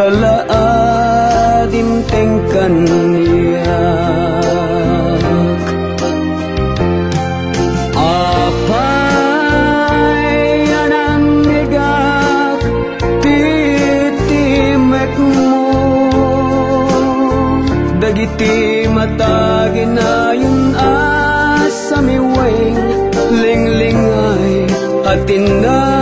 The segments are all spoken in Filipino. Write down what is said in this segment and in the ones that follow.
Italaadim tengkan niyak Apay anang igak titimek mo. Dagiti matagin na yun asamiweng Linglingay at tinatagaine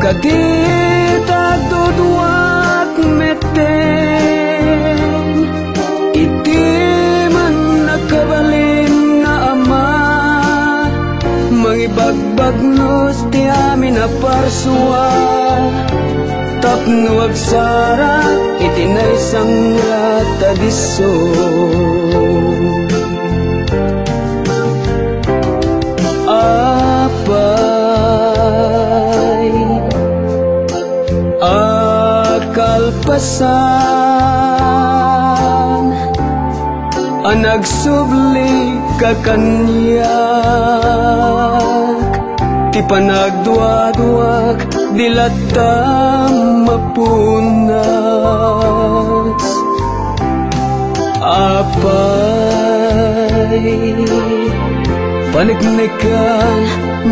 Gapu kadita dudwat meten Iti man nakabalin nga ama. Mangibagbag nos ti amin na parswa Tapno agsara iti na isang akalpasan ang nagsubli ka kanyak ti panagduadwag dilata mapunas. Apay Paniknikan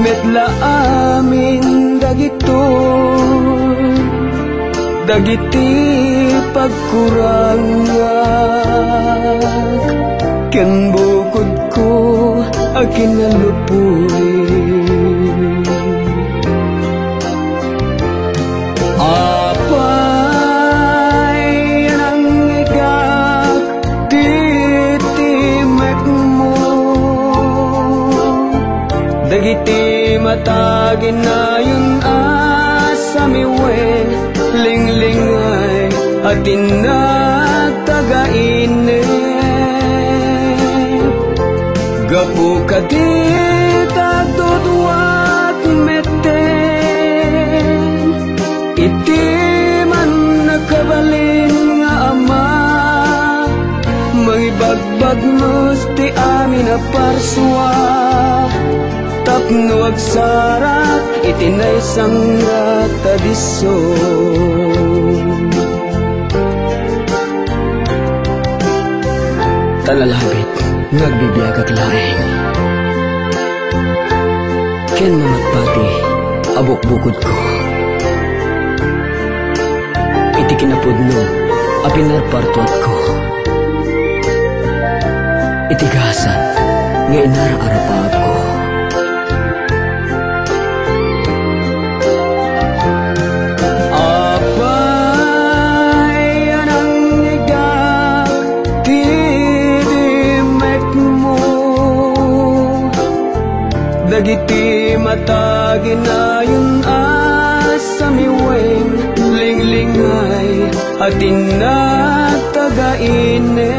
metla amin dagito Dagiti pagkurangan Ken bukod ko akin mo. Dagiti matagin na yun Linglingay at tinatagaine Gapu kadita dudwat meten Iti man nakabalin nga ama. Mangibagbag nos ti amin na parswa. Tapno agsarat iti na isang Talalabit, nagbibiyagag laeng Ken mamagpati, abok bukod ko. Iti kinapudno, apinarpartuat ko. Itigasan, nga inara-arapaag Dagiti matagin na yun asamiweng Linglingay at tinatagaine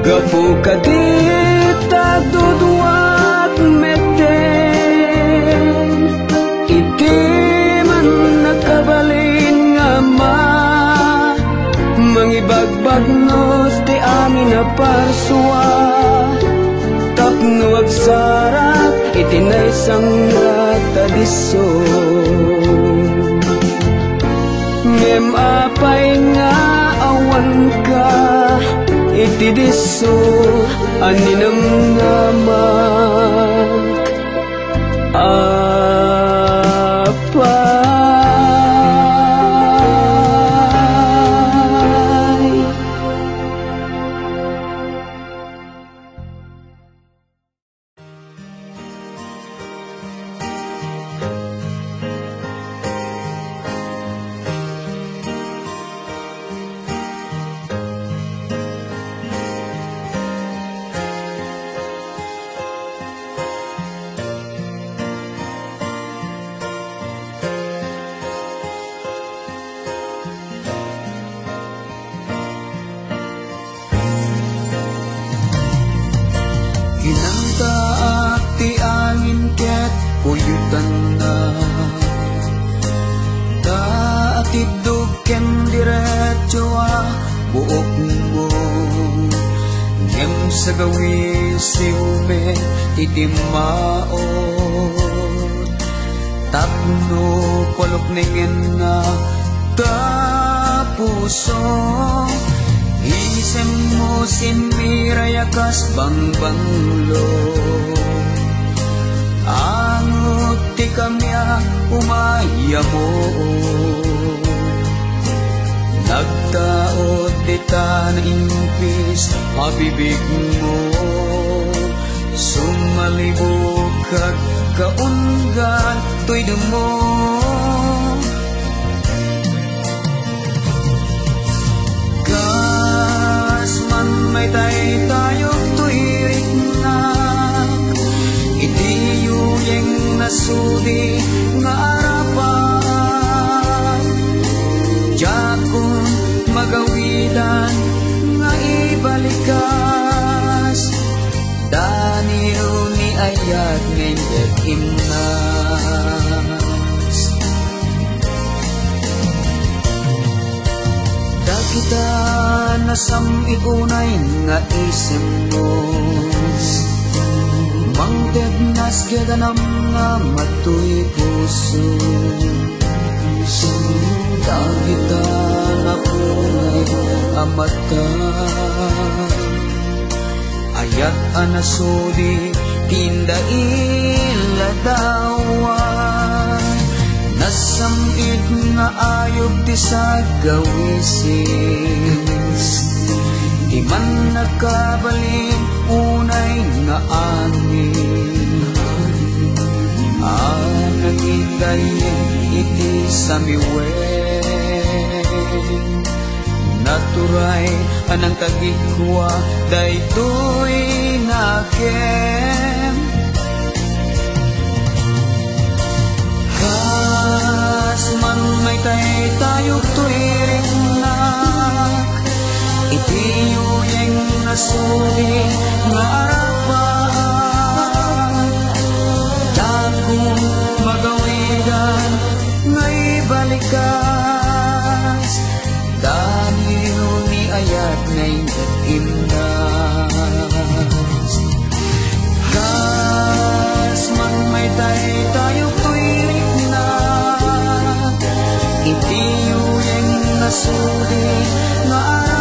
Gapu kadita dudwat meten Iti man nakabalin nga ma. Mangibagbag ti amin na parswa Tapno agsarat iti na isang rata diso Ngem apay nga awan ka iti diso aninam namak apay buok mo Ngem sa gawi siume itimaot Tapno palok ningen na tapuso. Isem mo sinmirayakas bangbanglo. Angot ti kamya umaya Nagtaot dita na impis mabibig mo. Sumalibog kag kaungan to'y mo. Gas man may tay tayo tuwirik na Iti yuyeng nasudi nga magawidan nga ibalikas Danil ni ayat ngendet imnas Dakita nasam igunay nga isem mo. Mangted nas gaganam nga matuy puso. Dakita na amata Ayat anasudi tinda iladawan Nasamit nga ayog ti sa gawisis Di man nagkabalin unay nga angin. Anangin gayin iti samiwen Naturay anang tagikwa daytoy nakem. Kas man may tay tayo tuwiring nak Itiyuyeng nasuli nga arapan Dagong magawigan ngay balikas Dahil ni ayat ngay imnas Kas man may tay tayo tuwirik na Itiyuyeng nasuli nga arapan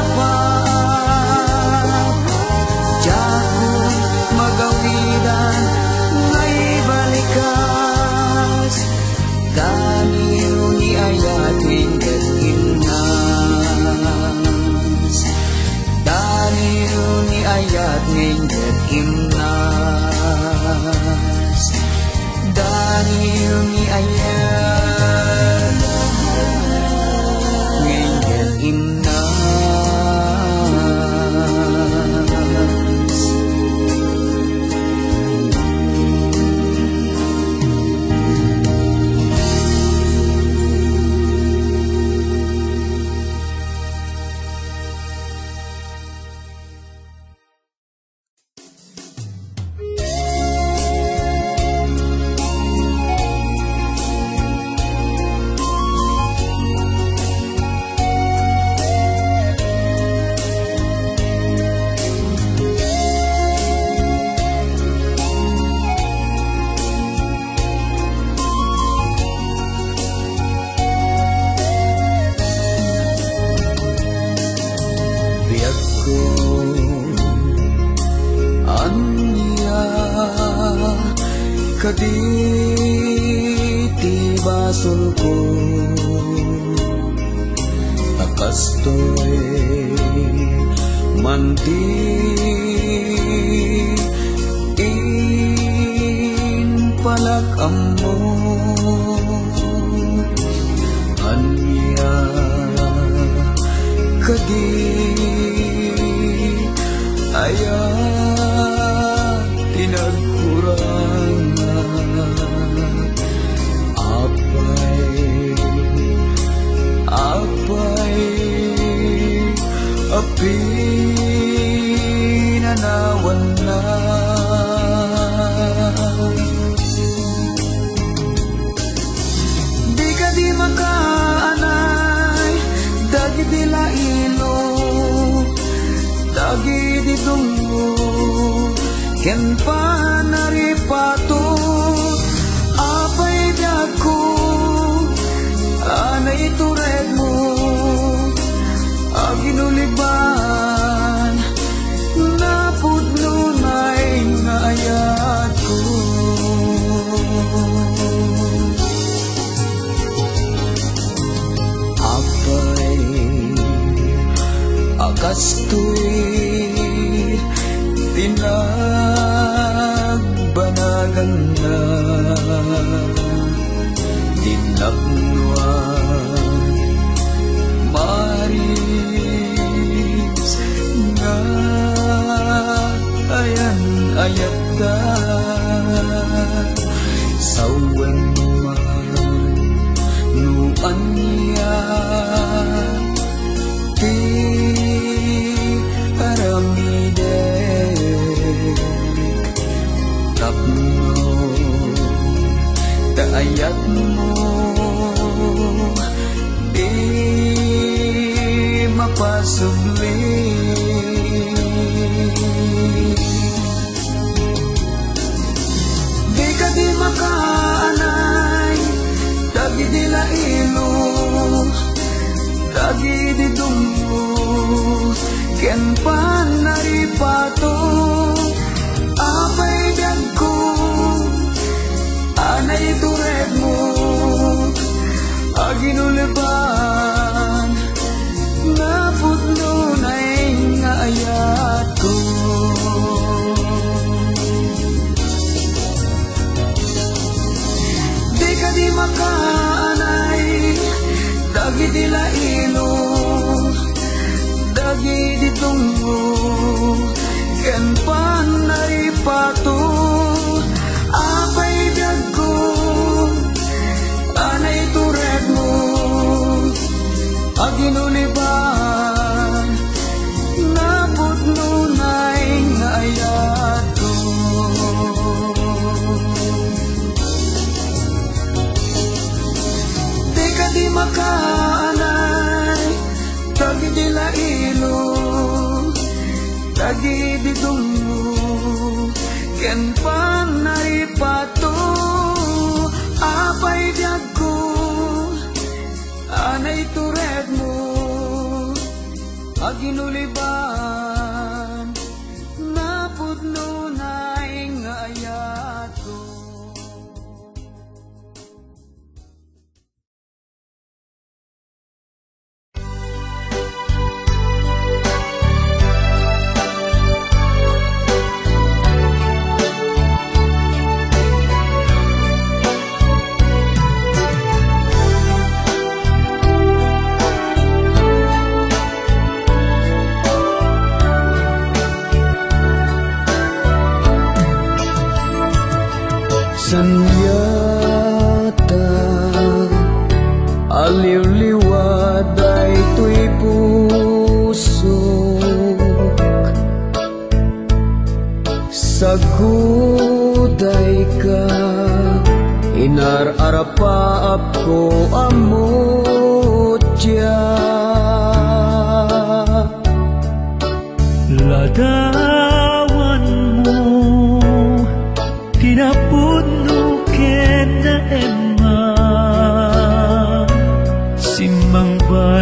In palak amo Anya kadi aya tinagkurangan apay apay api sungguh Kenpa naripatu Apay daku Anay tureg mo Aginuliban Napudno na ingayat ko Apay Akas tuyo Yan panay patong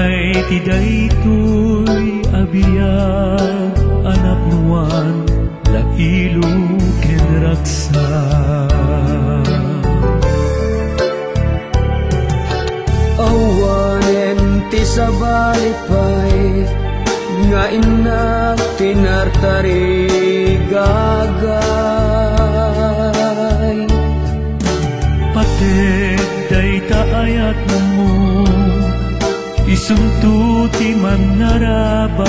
Kay ti daytoy abiyag anak nuan la ilo ken raksa. Awanen ti sabalipay nga inak tinartari gagal suntuti mangarabay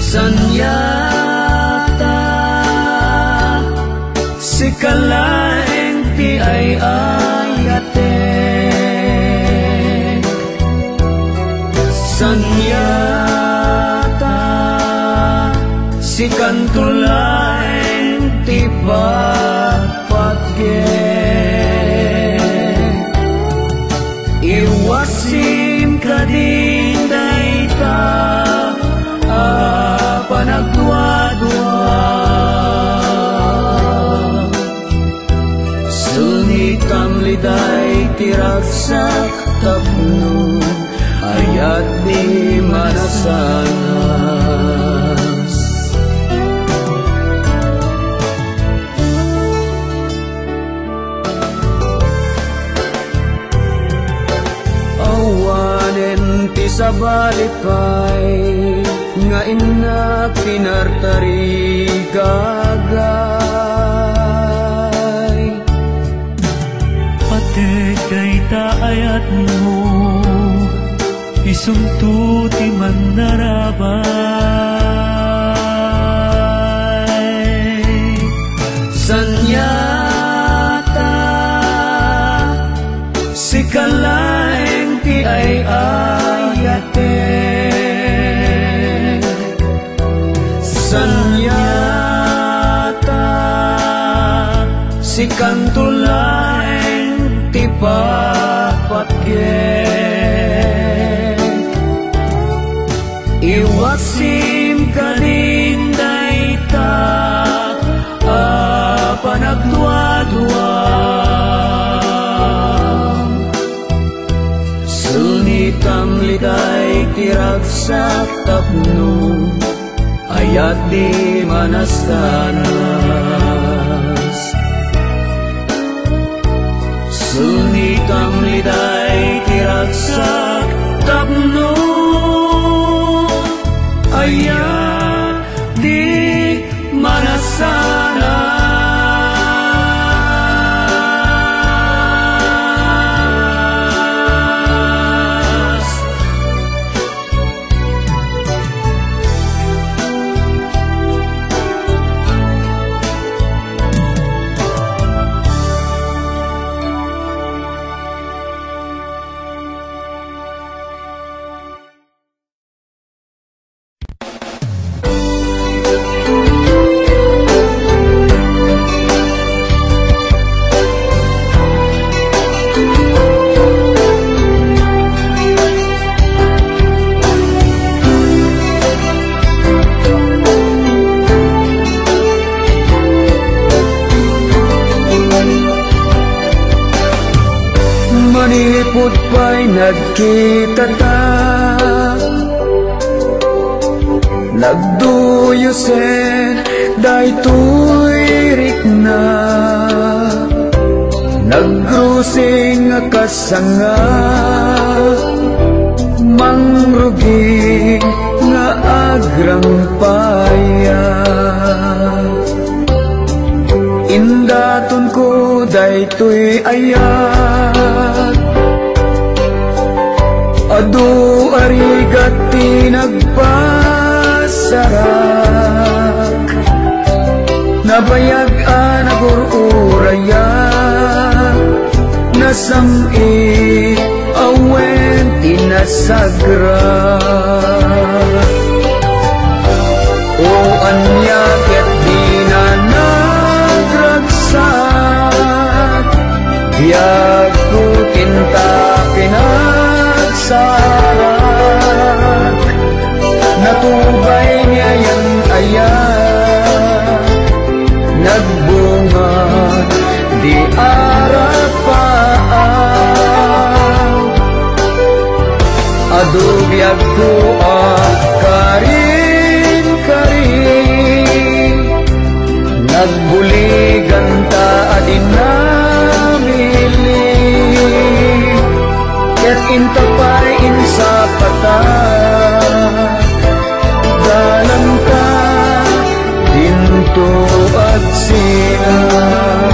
Sanyata si kalaeng ti ay ayate? Sanyata si kantulaeng ti pa liday tiragsak tapno Ayat di manasanas Awanen ti sabalipay Nga ina pinartari gagay taayat mo Isumtuti man narabay Iwasim ka din dayta a panagdwa-dwa Sunitam liday tiragsak tapno Ayat di manastanas. Sunitam liday tiragsak tapno Kasanga Mangrugi nga agrang paya. Indaton ko daytoy ayat Adu arigat tinagpasarak Nabayag Nasami awen tinasagra. O anya Ko ang karin karin. Nagbuligan ta adin namili Ket intapay insa pata Dalam ka dinto at sila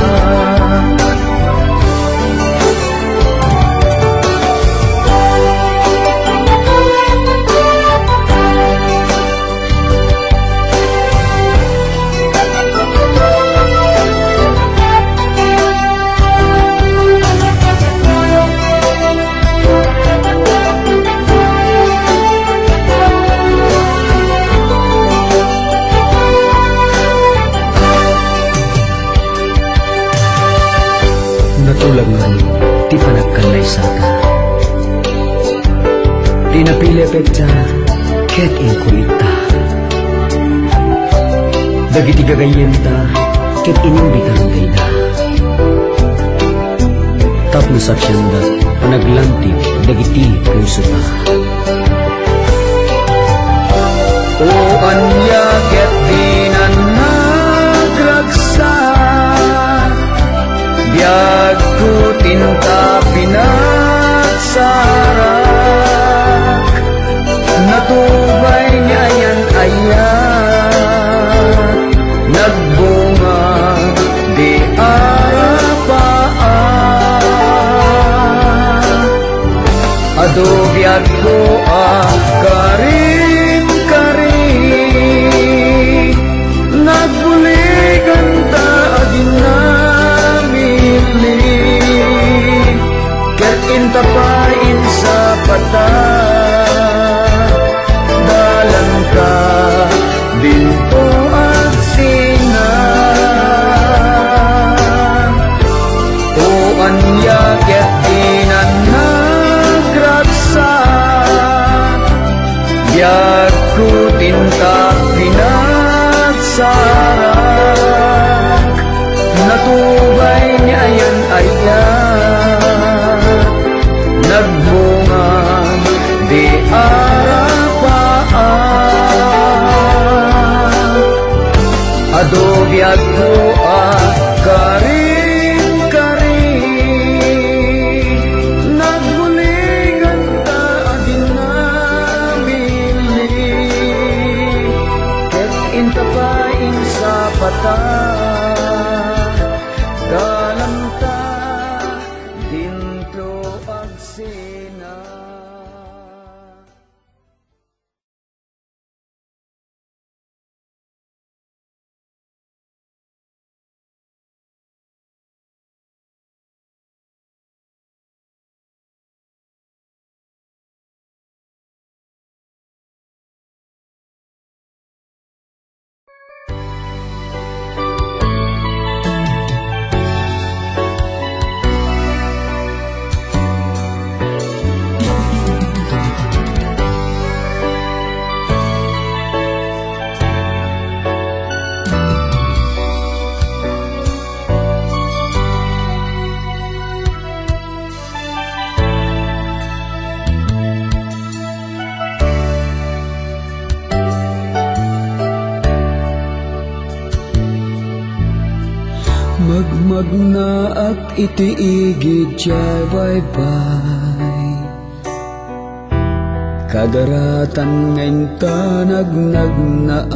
Di napili petsa, ket inkulita. Dagiti gagayen ta, ket inimbitan kay na. na sa tiyanda, panaglantik, dagiti puso ta. O anya ket di na nagragsak Biyag ko tinta pinagsarak Natubay niya yan ayan Nagbunga di arapaan. Adobiyag ko karin karin Adobyag ko itiigid siya bye-bye Kadaratan ngayon tanag nagnaan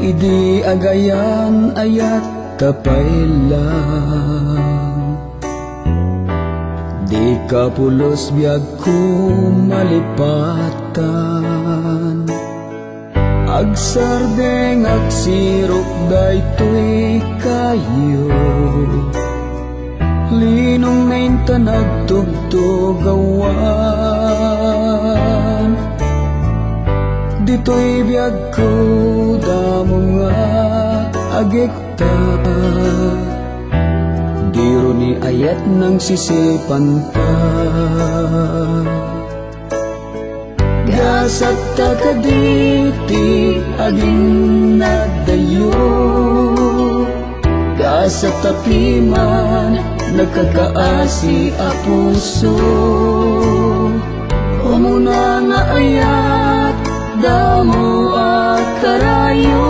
Idi agayan ayat tapay lang Di ka pulos biyag Agsardeng agsirok daytoy kayo. Linong ngayon tanag tugtugawan. Dito'y biyag ko damo nga agekta Diro ni ayat ng sisipan pa Gasat ta kaditi aging nagdayo. Gasat ta piman nagkakaasi a puso. Umuna nga ayat damo at karayo.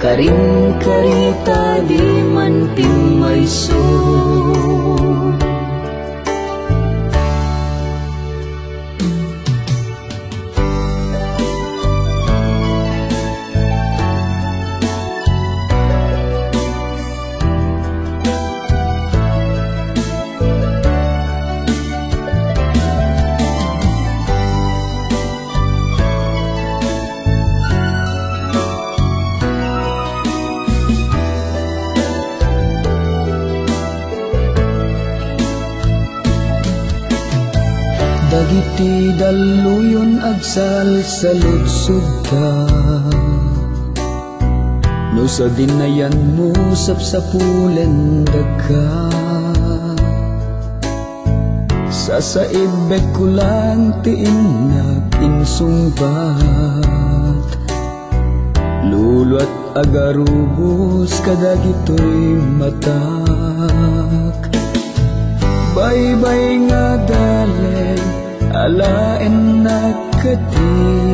Karing karita di man pimayso Dagiti daluyon agsal sa lutsod ka. No sa dinayan mo sapsapulen dagka. Sa saibek ko lang tiin naginsungbat Lulo at agarubos kadagito'y matak. Baybay nga alaen nagkating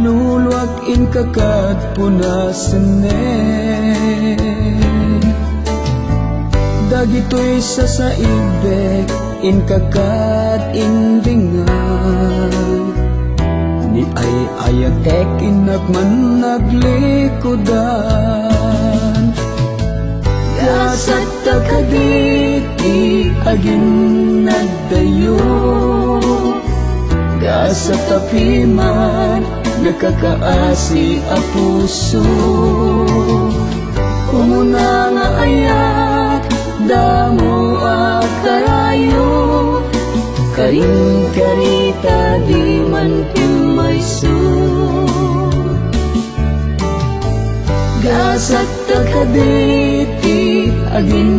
Luluwag in kakad punasanen Dagito'y sa saibek in kakad indingan. Ni ay ayatek inagman naglikodan Gasat takaditi agin nagdayo Gasat tapiman nakakaasi a puso. Umuna nga ayak damo at karayo. Karing karita di man pimayso Gasat takaditi agin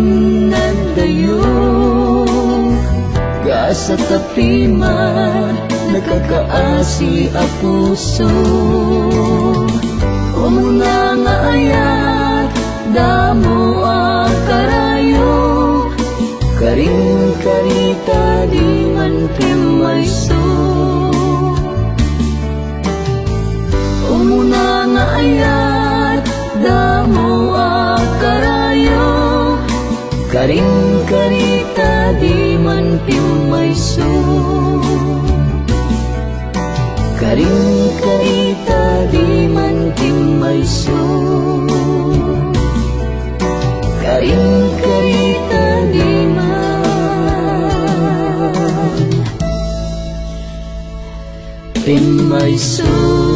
nagdayo. Gasat tapiman nakakaasi a puso Umuna nga ayat damo ang karayo. Karing karita di man pimayso Umuna nga ayat damo ang karayo. Karing karita di man pimayso Karing karita di man pimayso Karing karita di man pimayso Diyakan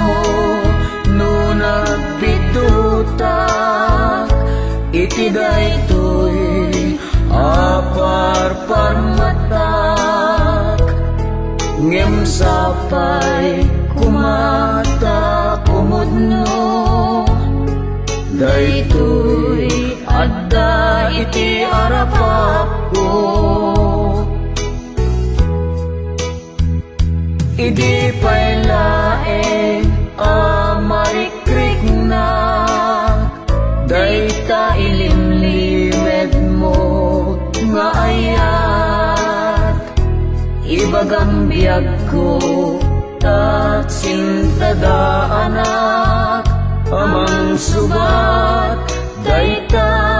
mo no nagbitutak Iti daytoy apar parmatak Ngem sapay kumata kumudno. Daytoy adda iti arapak ko. Idi pa'y laeng amarikrik na Dayta ilimlimed mo nga ayat Ibagam biyag ko anak. Amang subat dayta nga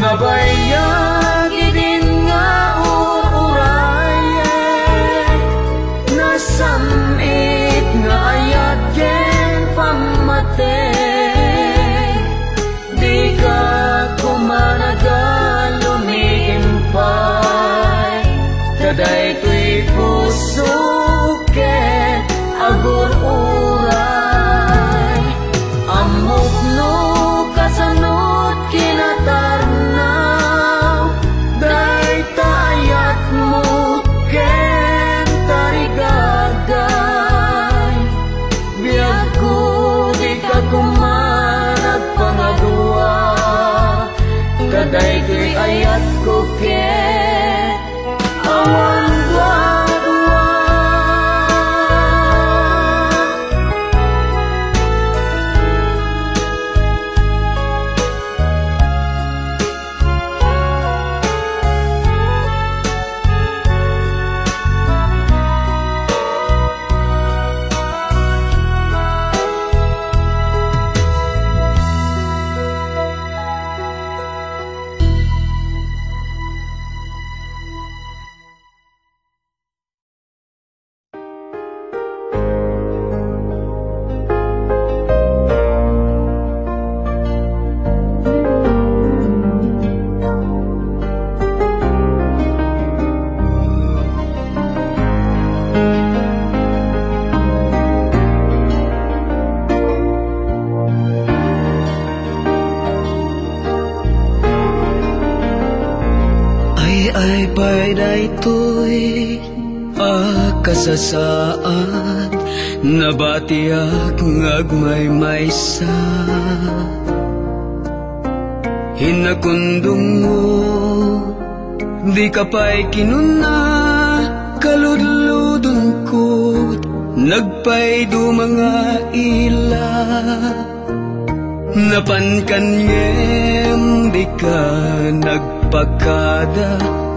nabayan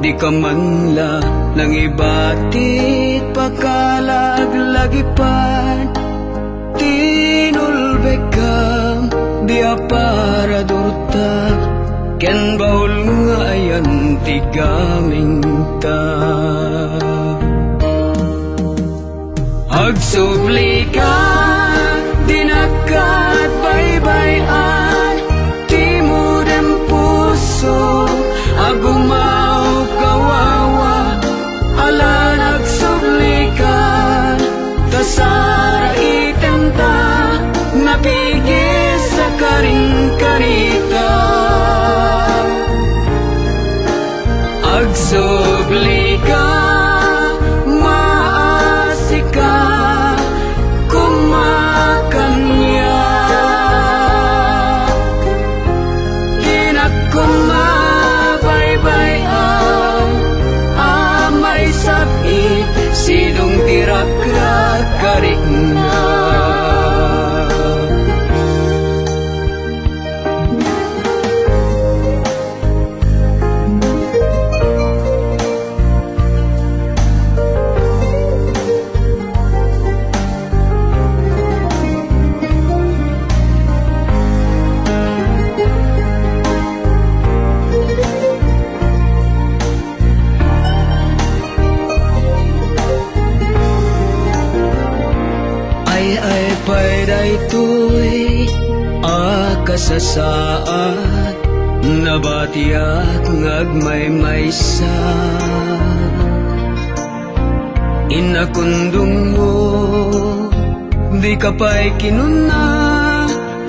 Di ka manla nang ibatit pakalaglagipan Tinulbekam di para durta. Ken baul nga ayan tigaming ta. Agsubli ka, Nabatiak ngagmay maysa Inakundong mo Di ka pa'y kinuna.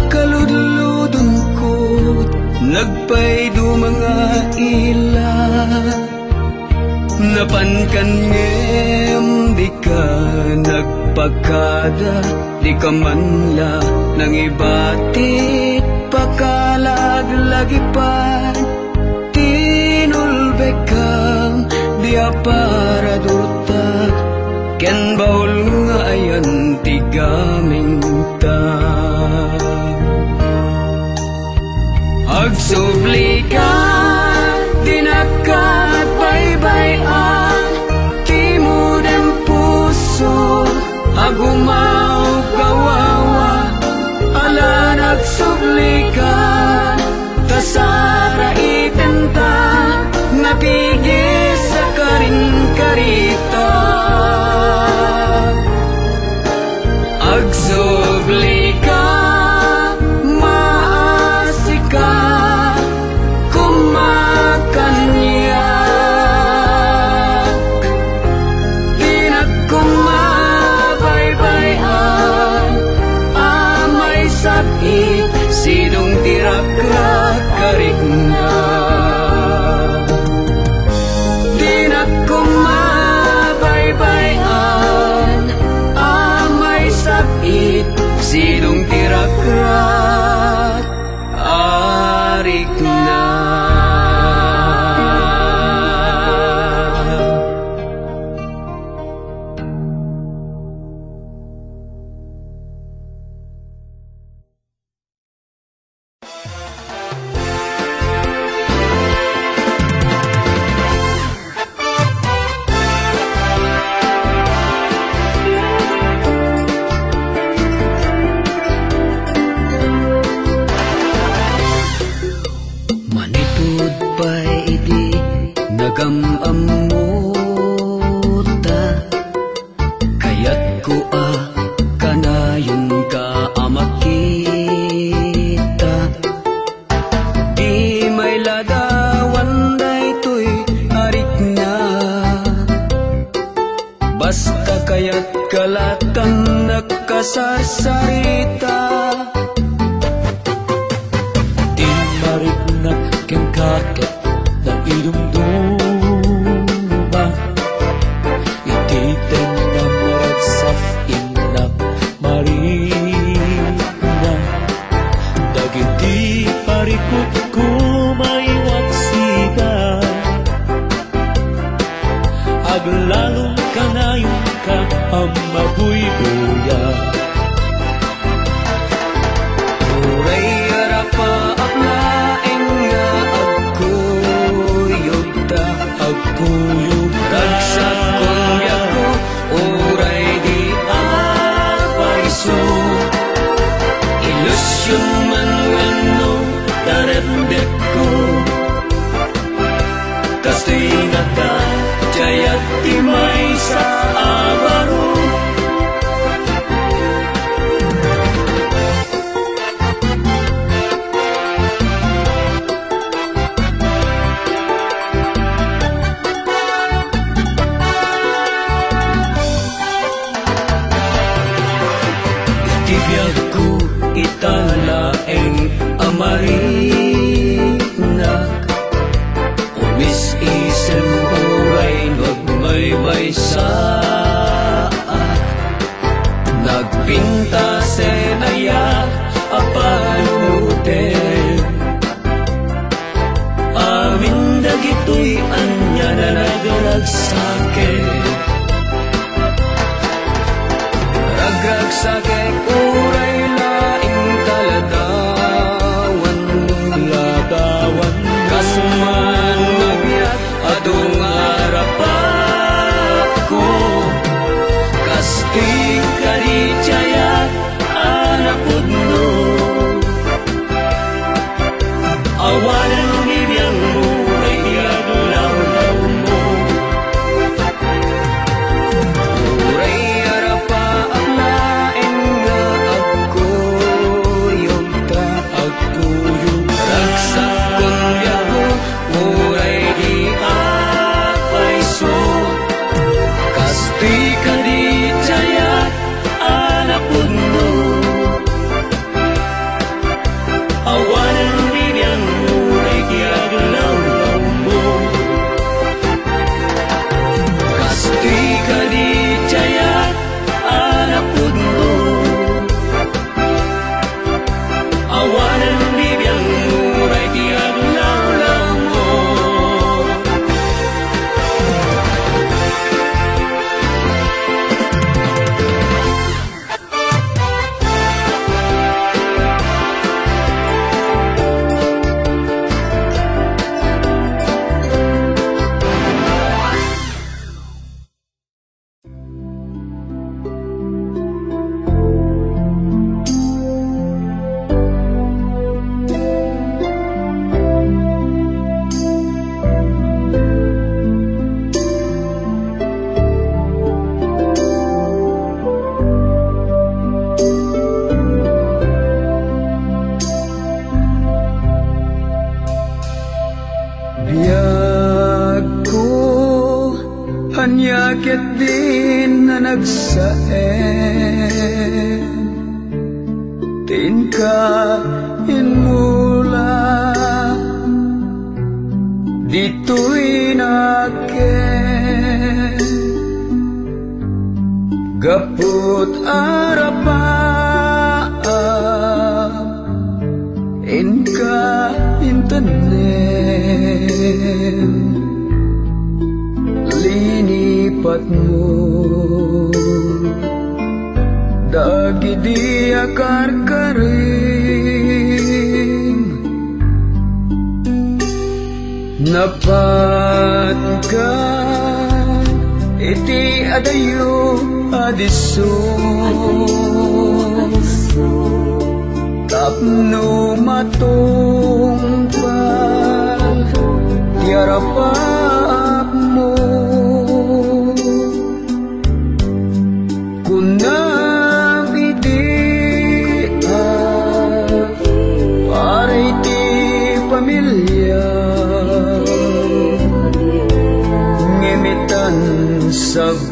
Kaludludon ko't Nagpay do mga ila Napankanyem di ka nagpagkada Di ka manla nang ibatit pakalaglagipan Tinulbekam dia para durta Ken baul nga ayan tigaming ta Agsubli வானம் உலகியாகும்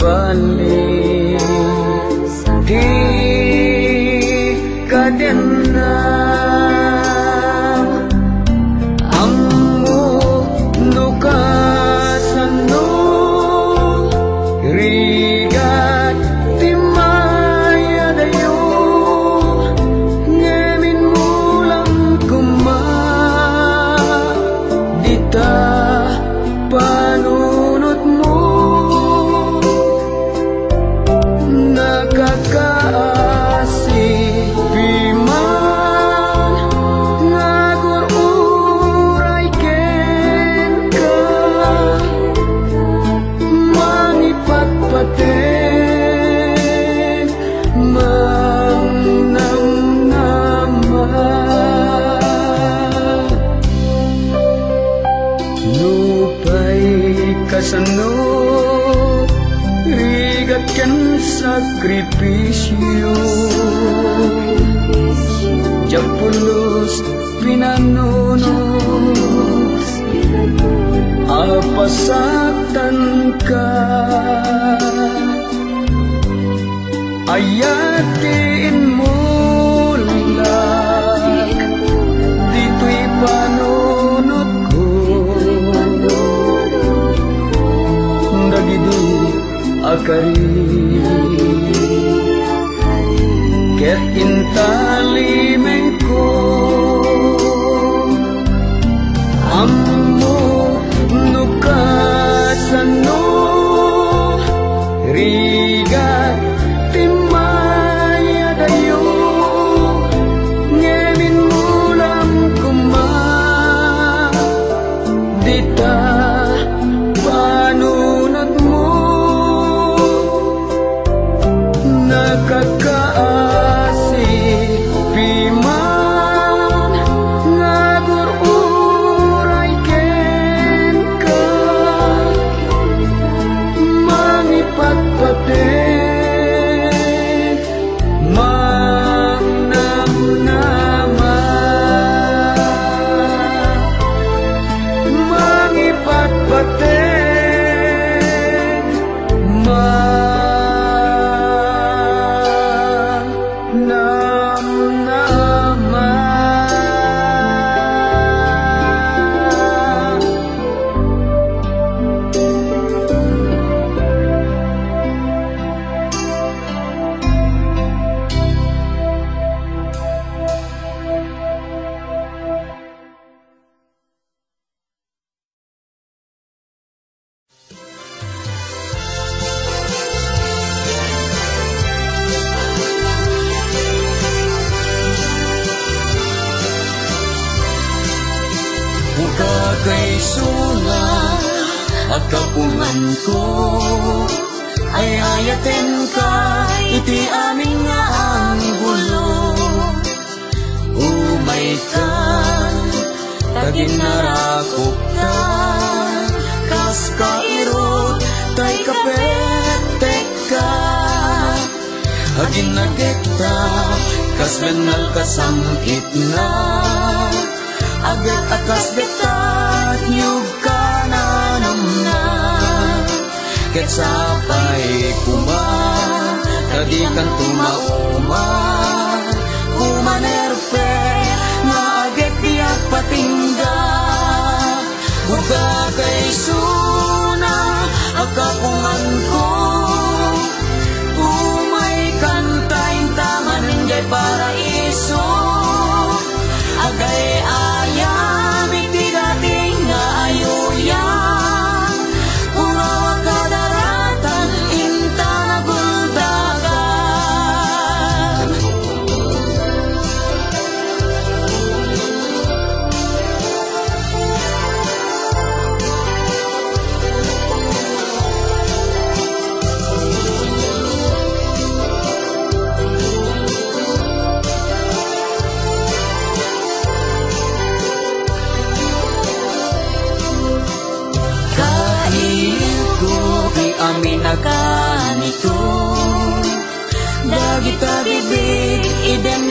बने ठीक कदम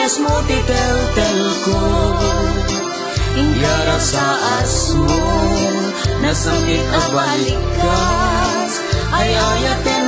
Bines mo titel-tel ko. Yara sa asmo Nasamit ang balikas. Ay ayatin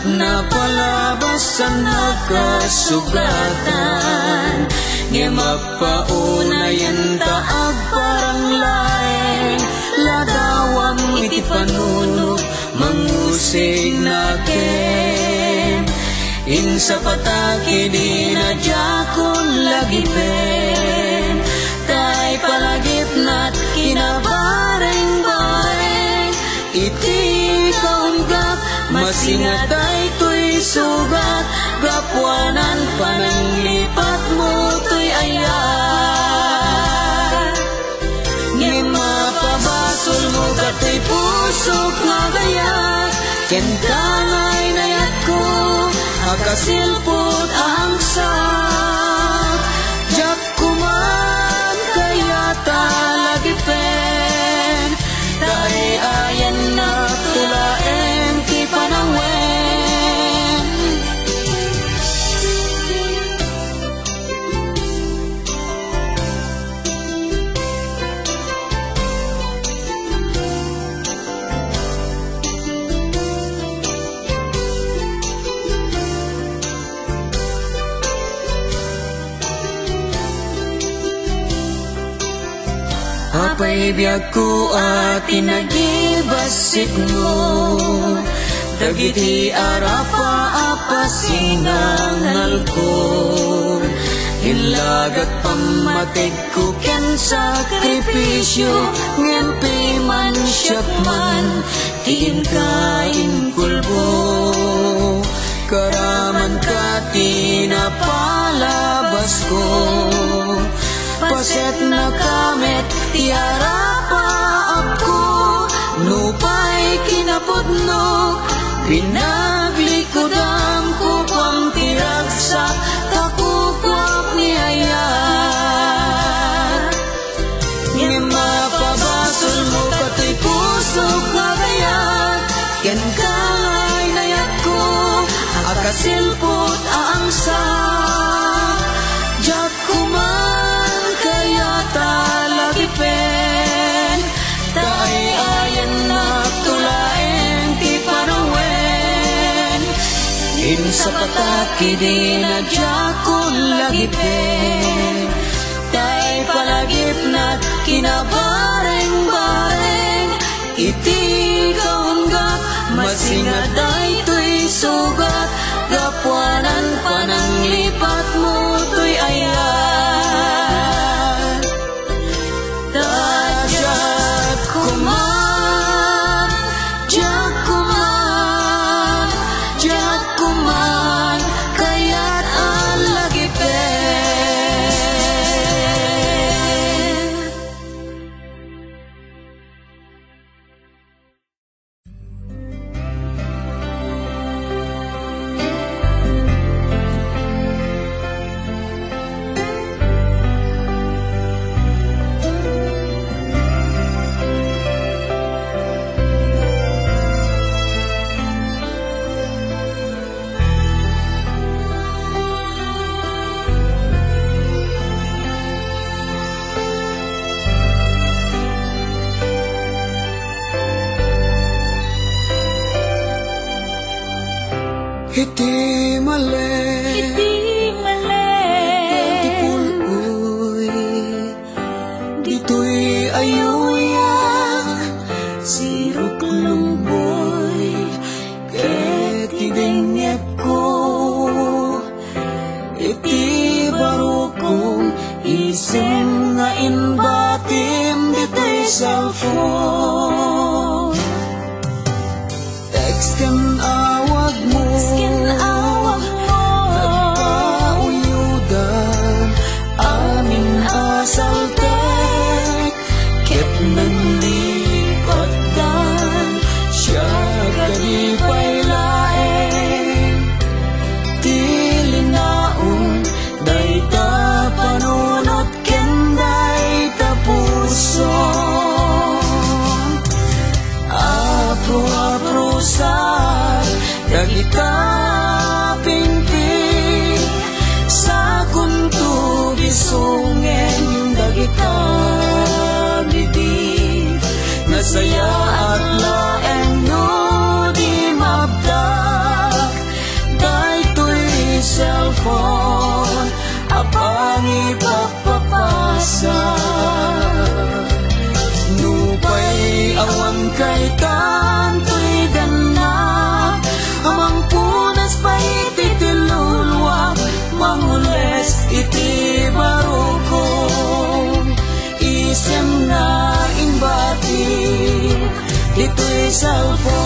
Lamat na palabasan nakasugatan Nga mapaunayan taag parang lain Ladawam iti panuno mangusig nakin Insa pataki di na lagi pen. Tay palagip masingatay to'y sugat Gapwanan pananglipat mo to'y ayat Ngin mapabasol mo kato'y pusok nga gayat Ken kangay nayat ko Akasilpot ang sak Apay biyag ko at tinagibasit mo. Dagiti arapa apasinangal ko. Ilagat pamatig ko ken sakripisyo Ngempi man siyak man Tiin kain kulbo. Karaman ka tinapalabas ko Paset na kamet tiara pa ako Nupay kinapudno Pinaglikodan ko pang tiragsak Takukwap ni ayat Nga mapabasol mo pati puso nga kayat Yan nayat ko Akasilpot ang Insa pataki di na diyakon lagipen Tay palagip na kinabareng-bareng Iti kaunggap masinaday to'y sugat. Gapwanan pananglipat mo to'y ayat so.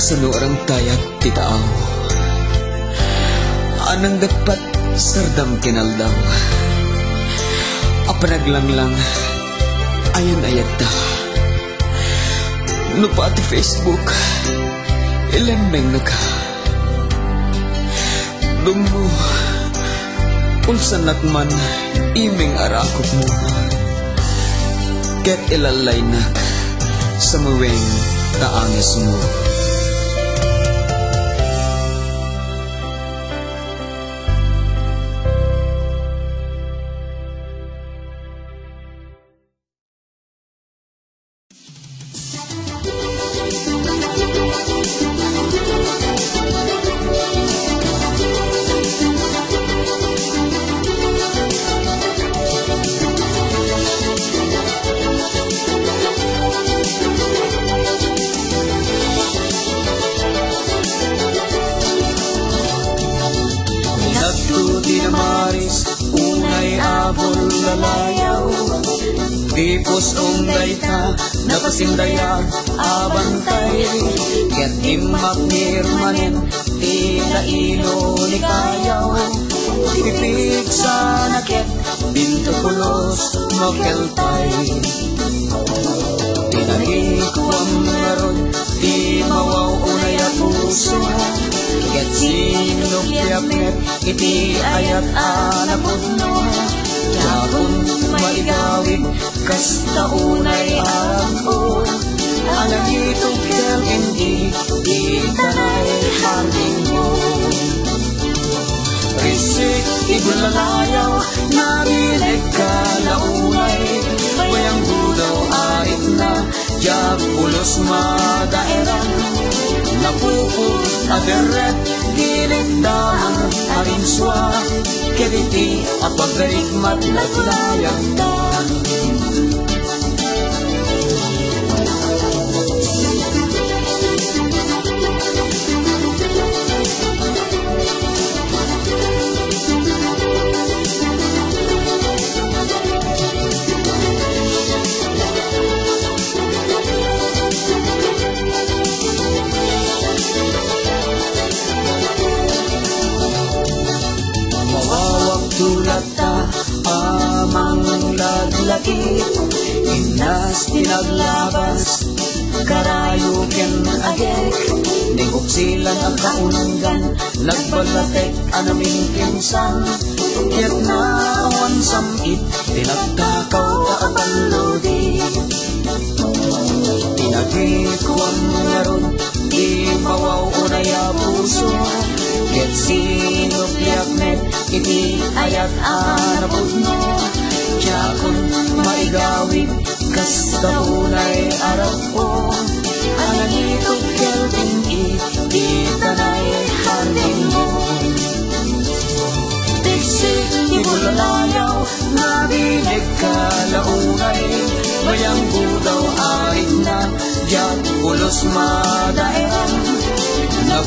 kasanuarang tayag titaaw. Anang dapat sardam kinaldaw. Apanaglang-lang, ayon ayad ta. No pati Facebook, ilan meng naka. Dumo, unsan nakman, iming arakot mo. Ket ilalay nak, sa mawing taangis mo.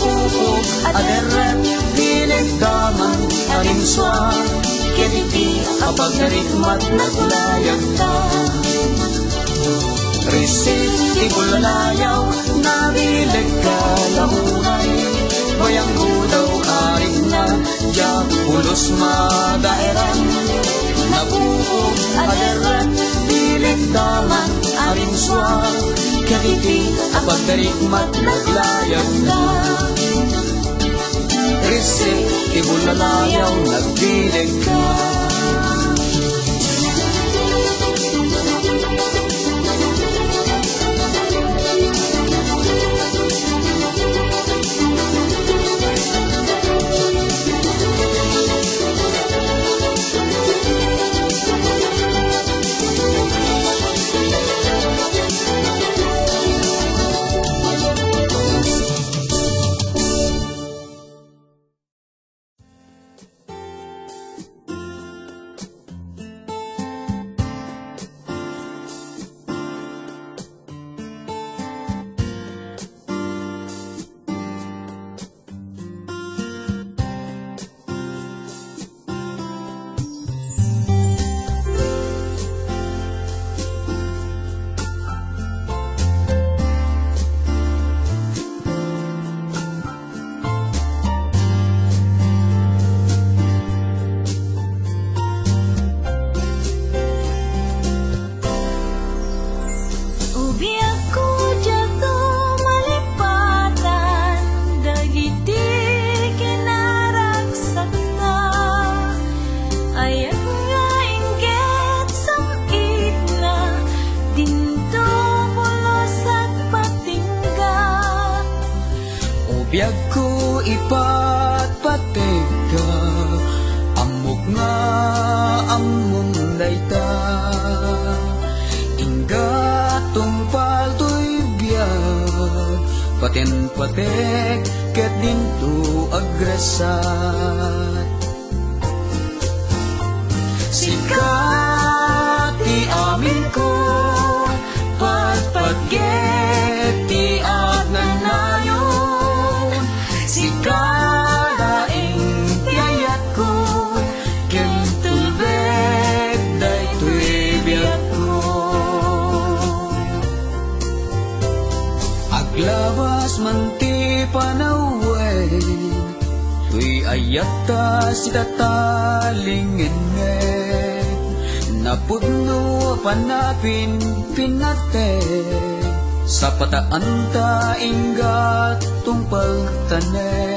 puhok Adarat bilet daman Arimswa Ketiti Kapag narikmat Naglayag ta Risit Ibulalayaw Nabilag ka Lamuhay Bayang gudaw Arin na Diyak Pulos Madairan Nabuog Adarat Bilet daman Arimswa Ketiti Kapag narikmat Naglayag ta isip Ibon na layaw, nagdilig ka Sa pataan ta inggat tungpal tanem